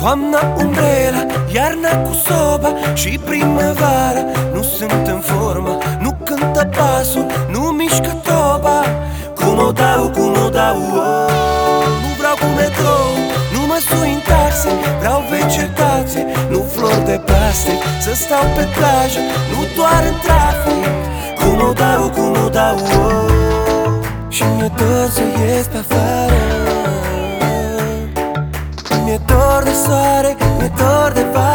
Toamna umbrela, iarna cu soba Și primăvara Nu sunt în formă, nu cântă pasul Nu mișcă toba. Cum o dau, cum o dau oh, Nu vreau cu metrou, nu mă sui în taxe. Vreau vegetație, nu flori de plastic. Să stau pe plajă, nu doar în trafic. Cum o dau, cum o dau oh, Și mi-e dor să ies pe afară. Mi-e dor de soare, mi-e dor de vară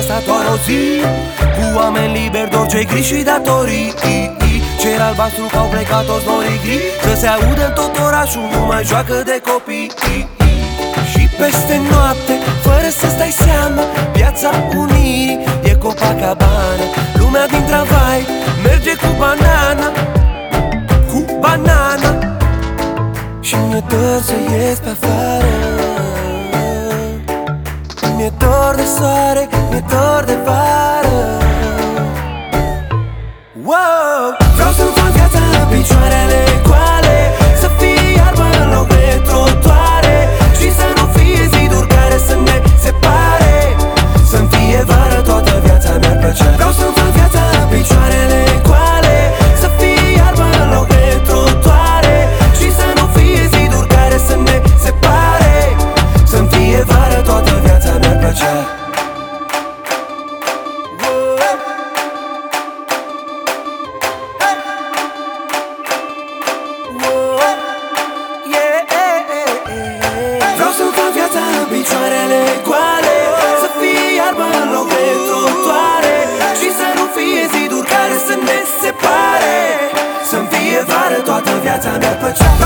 asta doar o zi. Cu oameni liberi de orice gri și datorii. Cer albastru că au plecat toți norii gri. Să se audă în tot orașul, nu mai joacă de copii. Și peste noapte, fără să stai seama Piața Unirii e Copacabana Lumea din tramvai merge cu banana Cu banana. Și mi-e dor să ies pe afară. Mi-e dor de soare, dor de vară. Wow! Vreau să-mi fac viața în picioarele goale Să fie iarbă în loc de trotuare Și să nu fie ziduri care să ne separe. Să-mi fie vară toată viața mi-ar plăcea Vreau să-mi fac viața în picioarele goale Să fie iarbă în loc de trotuare Și să nu fie ziduri care să ne separe. Să-mi fie vară toată viața mi-ar plăcea time to patrol.